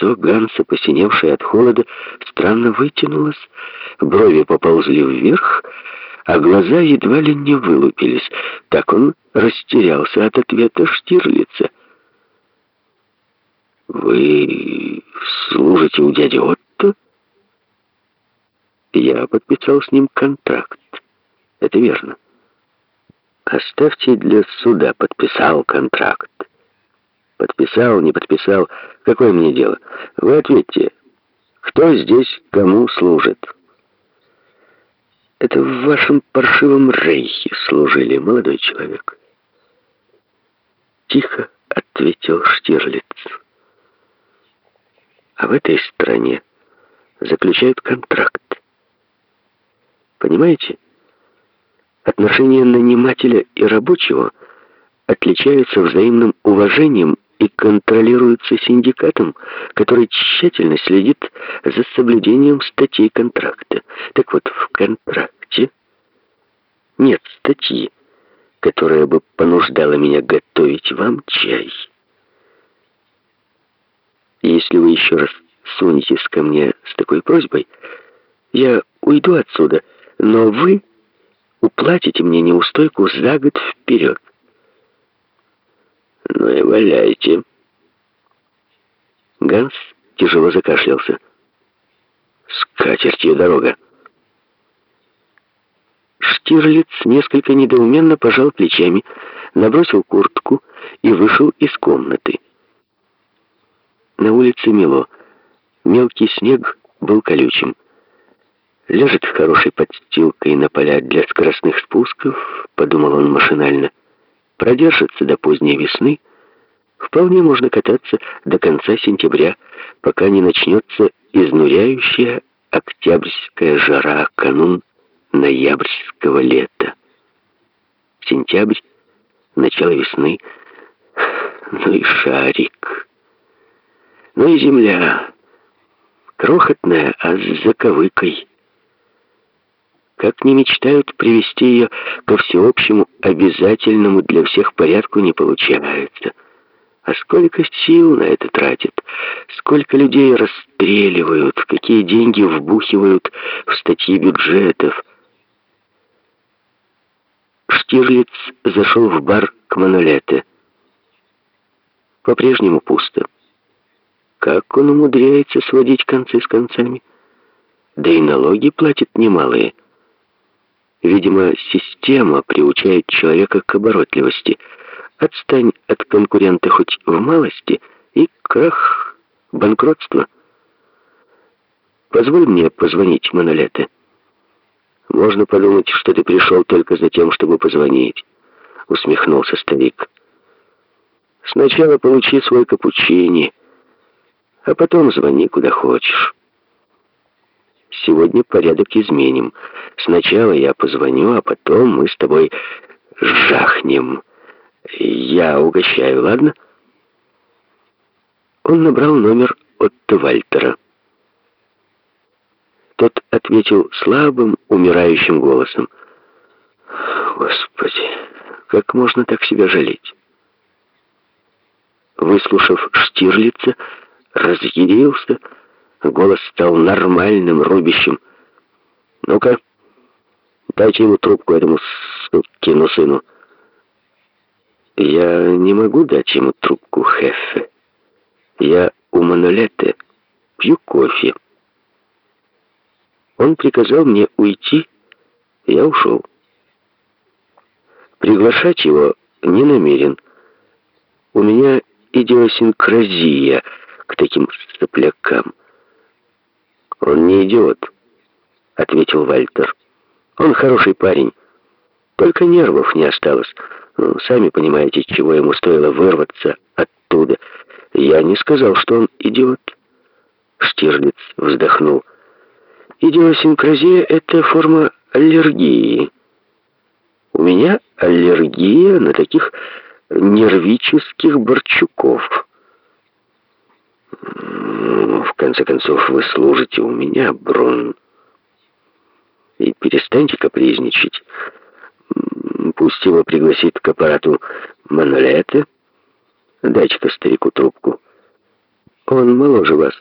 Лицо Ганса, посиневшее от холода, странно вытянулось, брови поползли вверх, а глаза едва ли не вылупились. Так он растерялся от ответа Штирлица. «Вы служите у дяди Отто?» «Я подписал с ним контракт. Это верно. Оставьте для суда, подписал контракт. Подписал, не подписал, какое мне дело? Вы ответьте, кто здесь кому служит?» Это в вашем паршивом рейхе служили, молодой человек. Тихо ответил Штирлиц. А в этой стране заключают контракт. Понимаете? Отношения нанимателя и рабочего отличаются взаимным уважением и контролируются синдикатом, который тщательно следит за соблюдением статей контракта. Так вот, в контракте нет статьи, которая бы понуждала меня готовить вам чай. Если вы еще раз сунетесь ко мне с такой просьбой, я уйду отсюда, но вы уплатите мне неустойку за год вперед. «Ну и валяйте». Ганс тяжело закашлялся. «С дорога». Штирлиц несколько недоуменно пожал плечами, набросил куртку и вышел из комнаты. На улице мело. Мелкий снег был колючим. Лежит хорошей подстилкой на поля для скоростных спусков, подумал он машинально продержится до поздней весны, вполне можно кататься до конца сентября, пока не начнется изнуряющая октябрьская жара, канун ноябрьского лета. Сентябрь, начало весны, ну и шарик, ну и земля, крохотная, а с заковыкой как не мечтают привести ее ко всеобщему, обязательному для всех порядку, не получается. А сколько сил на это тратят, сколько людей расстреливают, какие деньги вбухивают в статьи бюджетов. Штирлиц зашел в бар к Манолете. По-прежнему пусто. Как он умудряется сводить концы с концами? Да и налоги платит немалые. Видимо, система приучает человека к оборотливости. Отстань от конкурента хоть в малости, и крах, банкротство. Позволь мне позвонить Монолете. Можно подумать, что ты пришел только за тем, чтобы позвонить, усмехнулся старик. Сначала получи свой капучини, а потом звони куда хочешь. Сегодня порядок изменим. Сначала я позвоню, а потом мы с тобой жахнем. Я угощаю, ладно?» Он набрал номер Отто Вальтера. Тот ответил слабым, умирающим голосом. «Господи, как можно так себя жалеть?» Выслушав Штирлица, разъярился, Голос стал нормальным, рубящим. «Ну-ка, дайте ему трубку этому сукину сыну». «Я не могу дать ему трубку, Хеффе. Я у Манолете пью кофе». Он приказал мне уйти, я ушел. Приглашать его не намерен. У меня идиосинкразия к таким соплякам. «Он не идиот», — ответил Вальтер. «Он хороший парень. Только нервов не осталось. Ну, сами понимаете, чего ему стоило вырваться оттуда. Я не сказал, что он идиот». Штирлиц вздохнул. «Идиосинкразия — это форма аллергии. У меня аллергия на таких нервических борчуков». В конце концов, вы служите у меня, Брун. И перестаньте капризничать. Пусть его пригласит к аппарату Манолете. Дайте-ка старику трубку. Он моложе вас.